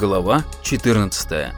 Глава 14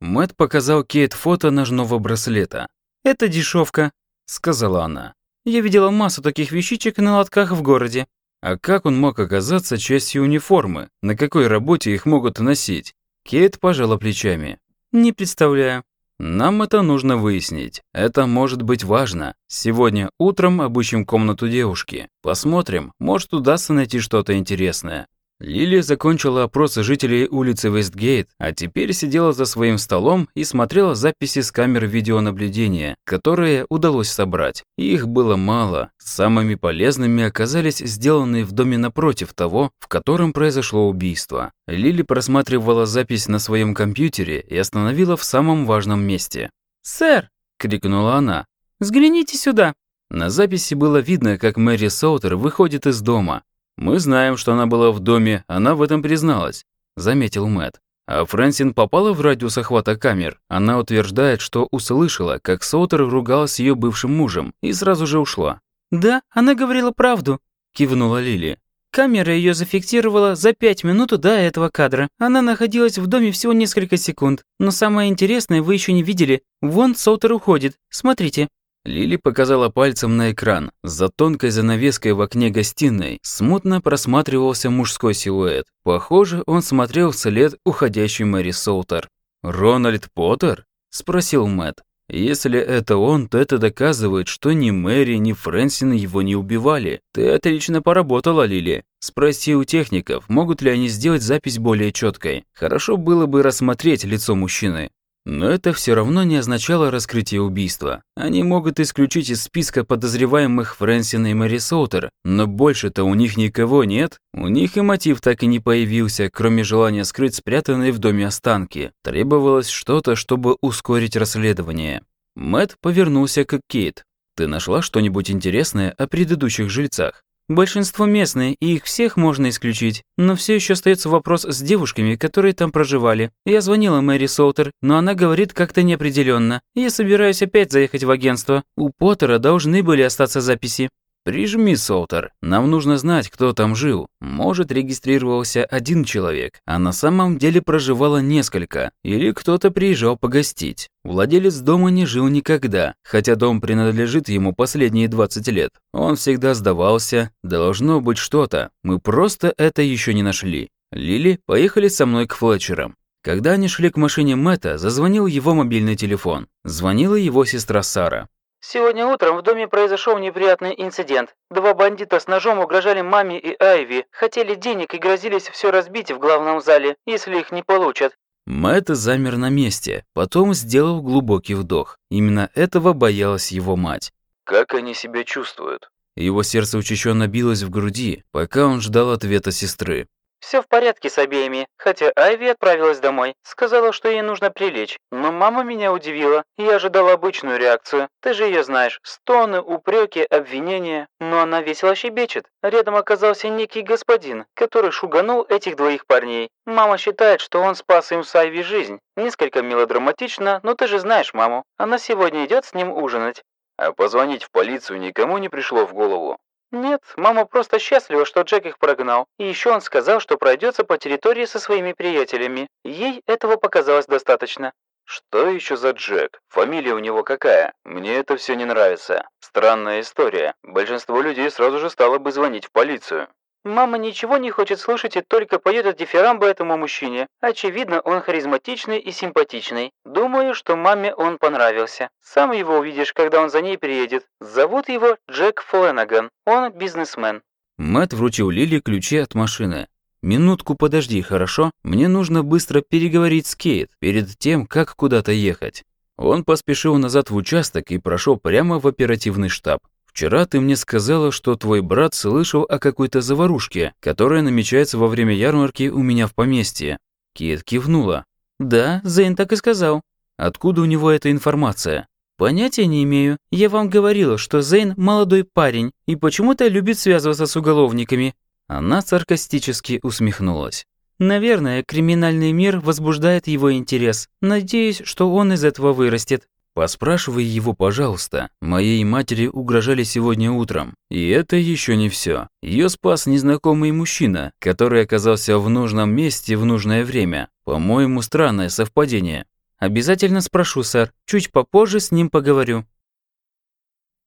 Мэт показал Кейт фото ножного браслета. «Это дешевка», — сказала она. «Я видела массу таких вещичек на лотках в городе». А как он мог оказаться частью униформы? На какой работе их могут носить? Кейт пожала плечами. «Не представляю». «Нам это нужно выяснить. Это может быть важно. Сегодня утром обыщем комнату девушки. Посмотрим, может удастся найти что-то интересное. Лили закончила опрос жителей улицы Вестгейт, а теперь сидела за своим столом и смотрела записи с камер видеонаблюдения, которые удалось собрать. Их было мало. Самыми полезными оказались сделанные в доме напротив того, в котором произошло убийство. Лили просматривала запись на своем компьютере и остановила в самом важном месте. «Сэр!» – крикнула она. «Взгляните сюда!» На записи было видно, как Мэри Соутер выходит из дома. «Мы знаем, что она была в доме, она в этом призналась», – заметил Мэт. А Фрэнсин попала в радиус охвата камер. Она утверждает, что услышала, как Соутер ругалась с ее бывшим мужем, и сразу же ушла. «Да, она говорила правду», – кивнула Лили. Камера ее зафиксировала за пять минут до этого кадра. Она находилась в доме всего несколько секунд. Но самое интересное вы еще не видели. Вон Соутер уходит. Смотрите. Лили показала пальцем на экран. За тонкой занавеской в окне гостиной смутно просматривался мужской силуэт. Похоже, он смотрел вслед уходящей Мэри Соутер. «Рональд Поттер?» – спросил Мэтт. «Если это он, то это доказывает, что ни Мэри, ни Фрэнсин его не убивали. Ты отлично поработала, Лили. Спроси у техников, могут ли они сделать запись более четкой. Хорошо было бы рассмотреть лицо мужчины. Но это все равно не означало раскрытие убийства. Они могут исключить из списка подозреваемых Фрэнсина и Мэри Соутер, но больше-то у них никого нет. У них и мотив так и не появился, кроме желания скрыть спрятанные в доме останки. Требовалось что-то, чтобы ускорить расследование. Мэт повернулся к Кейт. «Ты нашла что-нибудь интересное о предыдущих жильцах?» Большинство местные, и их всех можно исключить. Но все еще остается вопрос с девушками, которые там проживали. Я звонила Мэри Соутер, но она говорит как-то неопределенно. Я собираюсь опять заехать в агентство. У Поттера должны были остаться записи. «Прижми, Солтер. Нам нужно знать, кто там жил. Может, регистрировался один человек, а на самом деле проживало несколько. Или кто-то приезжал погостить. Владелец дома не жил никогда, хотя дом принадлежит ему последние 20 лет. Он всегда сдавался. Должно быть что-то. Мы просто это еще не нашли. Лили, поехали со мной к Флетчерам. Когда они шли к машине Мэтта, зазвонил его мобильный телефон. Звонила его сестра Сара. Сегодня утром в доме произошел неприятный инцидент. Два бандита с ножом угрожали маме и Айви, хотели денег и грозились все разбить в главном зале, если их не получат. Мэтт замер на месте, потом сделал глубокий вдох. Именно этого боялась его мать. «Как они себя чувствуют?» Его сердце учащенно билось в груди, пока он ждал ответа сестры. Все в порядке с обеими, хотя Айви отправилась домой. Сказала, что ей нужно прилечь. Но мама меня удивила. Я ожидала обычную реакцию. Ты же ее знаешь. Стоны, упреки, обвинения. Но она весело щебечет. Рядом оказался некий господин, который шуганул этих двоих парней. Мама считает, что он спас им с Айви жизнь. Несколько мелодраматично, но ты же знаешь маму. Она сегодня идет с ним ужинать. А позвонить в полицию никому не пришло в голову. Нет, мама просто счастлива, что Джек их прогнал. И еще он сказал, что пройдется по территории со своими приятелями. Ей этого показалось достаточно. Что еще за Джек? Фамилия у него какая? Мне это все не нравится. Странная история. Большинство людей сразу же стало бы звонить в полицию. Мама ничего не хочет слушать и только поет дифирамбы этому мужчине. Очевидно, он харизматичный и симпатичный. Думаю, что маме он понравился. Сам его увидишь, когда он за ней приедет. Зовут его Джек Фленаган. Он бизнесмен. Мэтт вручил Лили ключи от машины. «Минутку подожди, хорошо? Мне нужно быстро переговорить с Кейт перед тем, как куда-то ехать». Он поспешил назад в участок и прошел прямо в оперативный штаб. Вчера ты мне сказала, что твой брат слышал о какой-то заварушке, которая намечается во время ярмарки у меня в поместье. Кит кивнула. Да, Зейн так и сказал. Откуда у него эта информация? Понятия не имею. Я вам говорила, что Зейн молодой парень и почему-то любит связываться с уголовниками. Она саркастически усмехнулась. Наверное, криминальный мир возбуждает его интерес. Надеюсь, что он из этого вырастет. Поспрашивай его, пожалуйста. Моей матери угрожали сегодня утром. И это еще не все. Ее спас незнакомый мужчина, который оказался в нужном месте в нужное время. По-моему, странное совпадение. Обязательно спрошу, сэр. Чуть попозже с ним поговорю.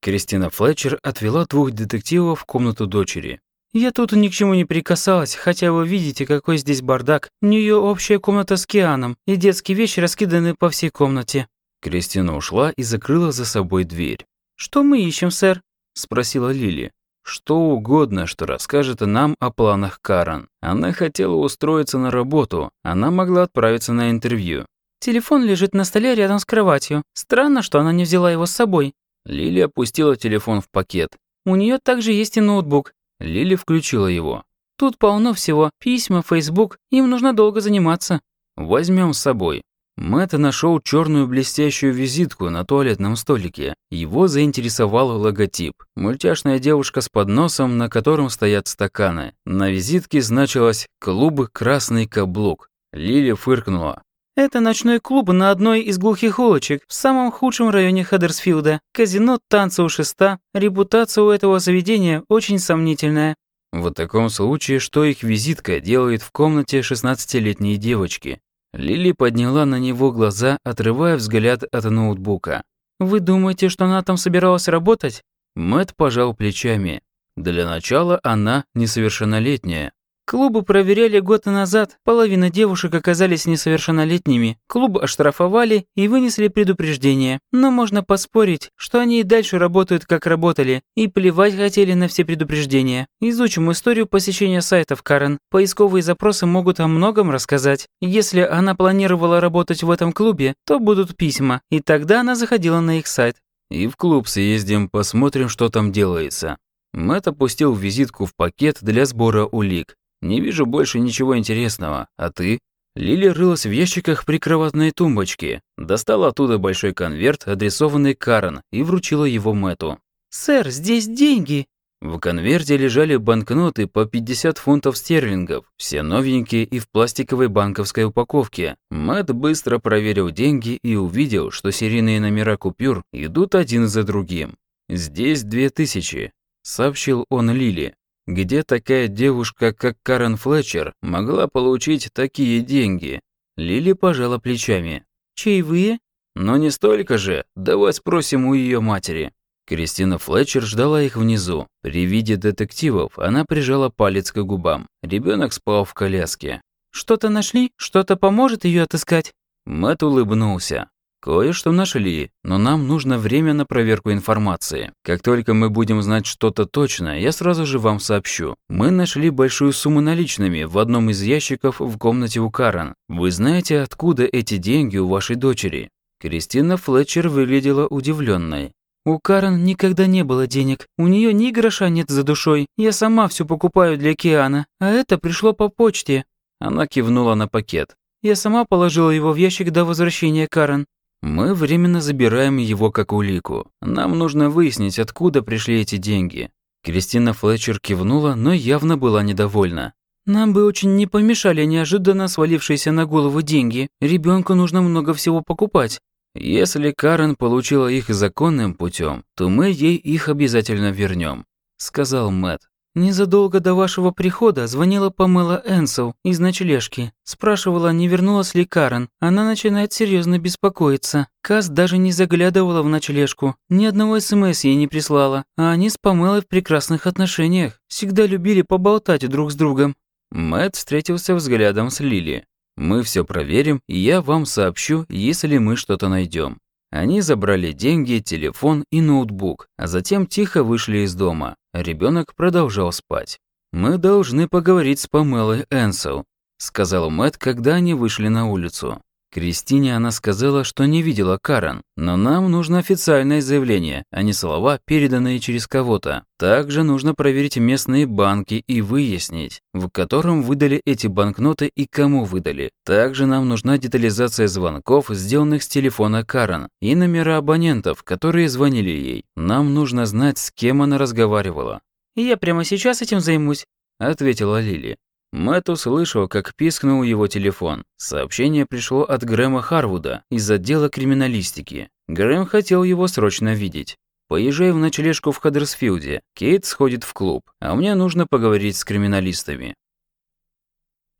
Кристина Флетчер отвела двух детективов в комнату дочери. «Я тут ни к чему не прикасалась, хотя вы видите, какой здесь бардак. У нее общая комната с Кианом, и детские вещи раскиданы по всей комнате». Кристина ушла и закрыла за собой дверь. «Что мы ищем, сэр?» – спросила Лили. Что угодно, что расскажет нам о планах Карен. Она хотела устроиться на работу, она могла отправиться на интервью. «Телефон лежит на столе рядом с кроватью. Странно, что она не взяла его с собой. Лили опустила телефон в пакет. «У нее также есть и ноутбук». Лили включила его. «Тут полно всего. Письма, Фейсбук. Им нужно долго заниматься». Возьмем с собой». Мэтт нашел черную блестящую визитку на туалетном столике. Его заинтересовал логотип. Мультяшная девушка с подносом, на котором стоят стаканы. На визитке значилось «Клуб Красный Каблук». Лили фыркнула. Это ночной клуб на одной из глухих улочек, в самом худшем районе Хаддерсфилда. Казино, танцы у шеста. Репутация у этого заведения очень сомнительная. В таком случае, что их визитка делает в комнате 16-летней девочки? Лили подняла на него глаза, отрывая взгляд от ноутбука. «Вы думаете, что она там собиралась работать?» Мэт пожал плечами. Для начала она несовершеннолетняя. Клубы проверяли год назад, половина девушек оказались несовершеннолетними. Клуб оштрафовали и вынесли предупреждение. Но можно поспорить, что они и дальше работают как работали, и плевать хотели на все предупреждения. Изучим историю посещения сайтов Карен. Поисковые запросы могут о многом рассказать. Если она планировала работать в этом клубе, то будут письма, и тогда она заходила на их сайт. И в клуб съездим, посмотрим, что там делается. Мэтт опустил визитку в пакет для сбора улик. Не вижу больше ничего интересного. А ты? Лили рылась в ящиках прикроватной тумбочки, достала оттуда большой конверт, адресованный Карен, и вручила его Мэту. «Сэр, здесь деньги!» В конверте лежали банкноты по 50 фунтов стерлингов, все новенькие и в пластиковой банковской упаковке. Мэтт быстро проверил деньги и увидел, что серийные номера купюр идут один за другим. «Здесь две тысячи», — сообщил он Лили. Где такая девушка, как Карен Флетчер, могла получить такие деньги? Лили пожала плечами. Чаевые? Но не столько же. Давай спросим у ее матери. Кристина Флетчер ждала их внизу. При виде детективов она прижала палец к губам. Ребенок спал в коляске. «Что-то нашли? Что-то поможет ее отыскать?» Мэт улыбнулся. Кое-что нашли, но нам нужно время на проверку информации. Как только мы будем знать что-то точно, я сразу же вам сообщу. Мы нашли большую сумму наличными в одном из ящиков в комнате у Карен. Вы знаете, откуда эти деньги у вашей дочери? Кристина Флетчер выглядела удивленной. У Карен никогда не было денег. У нее ни гроша нет за душой. Я сама все покупаю для Киана, а это пришло по почте. Она кивнула на пакет. Я сама положила его в ящик до возвращения Карен. Мы временно забираем его как улику. Нам нужно выяснить, откуда пришли эти деньги. Кристина Флетчер кивнула, но явно была недовольна. Нам бы очень не помешали неожиданно свалившиеся на голову деньги. Ребенку нужно много всего покупать. Если Карен получила их законным путем, то мы ей их обязательно вернем, сказал Мэт. Незадолго до вашего прихода звонила Памела Энсел из ночлежки. Спрашивала, не вернулась ли Карен. Она начинает серьезно беспокоиться. Каз даже не заглядывала в ночлежку. Ни одного СМС ей не прислала. А они с Памелой в прекрасных отношениях. Всегда любили поболтать друг с другом. Мэт встретился взглядом с Лили. «Мы все проверим, и я вам сообщу, если мы что-то найдем. Они забрали деньги, телефон и ноутбук, а затем тихо вышли из дома. Ребенок продолжал спать. «Мы должны поговорить с Памелой Энсел», — сказал Мэтт, когда они вышли на улицу. Кристине она сказала, что не видела Карен, но нам нужно официальное заявление, а не слова, переданные через кого-то. Также нужно проверить местные банки и выяснить, в котором выдали эти банкноты и кому выдали. Также нам нужна детализация звонков, сделанных с телефона Карен, и номера абонентов, которые звонили ей. Нам нужно знать, с кем она разговаривала. «Я прямо сейчас этим займусь», — ответила Лили. Мэтт услышал, как пискнул его телефон. Сообщение пришло от Грэма Харвуда из отдела криминалистики. Грэм хотел его срочно видеть. Поезжай в ночлежку в Хаддерсфилде. Кейт сходит в клуб, а мне нужно поговорить с криминалистами.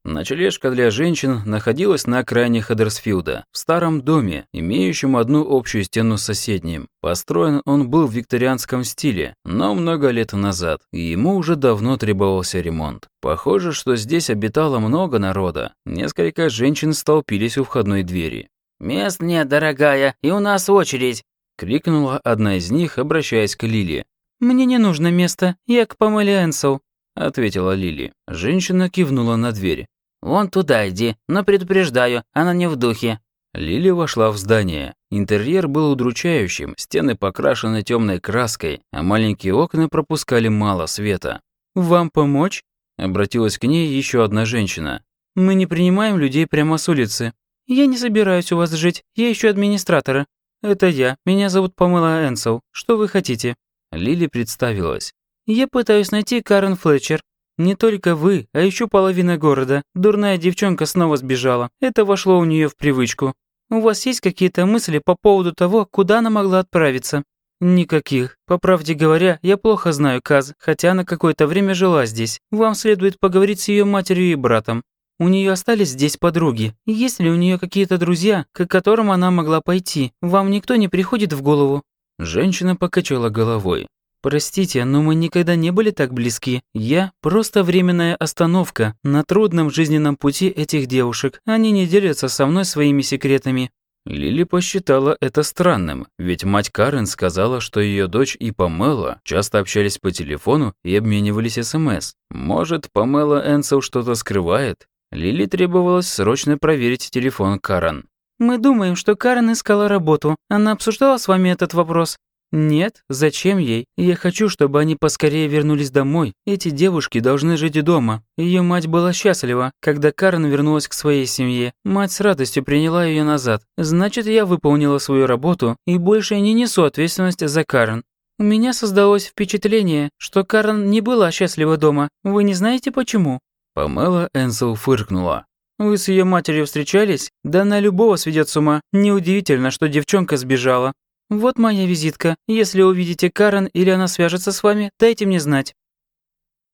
Ночлежка для женщин находилась на окраине Хаддерсфилда, в старом доме, имеющем одну общую стену с соседним. Построен он был в викторианском стиле, но много лет назад, и ему уже давно требовался ремонт. Похоже, что здесь обитало много народа. Несколько женщин столпились у входной двери. «Мест нет, дорогая, и у нас очередь!» — крикнула одна из них, обращаясь к Лили. «Мне не нужно место, я к Памеле Энсоу», — ответила Лили. Женщина кивнула на дверь. «Вон туда иди, но предупреждаю, она не в духе». Лили вошла в здание. Интерьер был удручающим, стены покрашены темной краской, а маленькие окна пропускали мало света. «Вам помочь?» — обратилась к ней еще одна женщина. «Мы не принимаем людей прямо с улицы. Я не собираюсь у вас жить, я ищу администратора. Это я, меня зовут Памела Энсоу. Что вы хотите?» Лили представилась. «Я пытаюсь найти Карен Флетчер. Не только вы, а еще половина города. Дурная девчонка снова сбежала. Это вошло у нее в привычку. У вас есть какие-то мысли по поводу того, куда она могла отправиться? Никаких. По правде говоря, я плохо знаю Каз, хотя она какое-то время жила здесь. Вам следует поговорить с ее матерью и братом. У нее остались здесь подруги. Есть ли у нее какие-то друзья, к которым она могла пойти? Вам никто не приходит в голову? Женщина покачала головой. «Простите, но мы никогда не были так близки. Я – просто временная остановка на трудном жизненном пути этих девушек. Они не делятся со мной своими секретами». Лили посчитала это странным, ведь мать Карен сказала, что ее дочь и Памела часто общались по телефону и обменивались СМС. Может, Памела Энсел что-то скрывает? Лили требовалось срочно проверить телефон Карен. «Мы думаем, что Карен искала работу. Она обсуждала с вами этот вопрос?» «Нет, зачем ей? Я хочу, чтобы они поскорее вернулись домой. Эти девушки должны жить дома. Ее мать была счастлива, когда Карен вернулась к своей семье. Мать с радостью приняла ее назад. Значит, я выполнила свою работу и больше не несу ответственность за Карен. У меня создалось впечатление, что Карен не была счастлива дома. Вы не знаете почему?» Памела Энсел фыркнула. «Вы с ее матерью встречались? Да она любого сведет с ума. Неудивительно, что девчонка сбежала. «Вот моя визитка. Если увидите Карен или она свяжется с вами, дайте мне знать».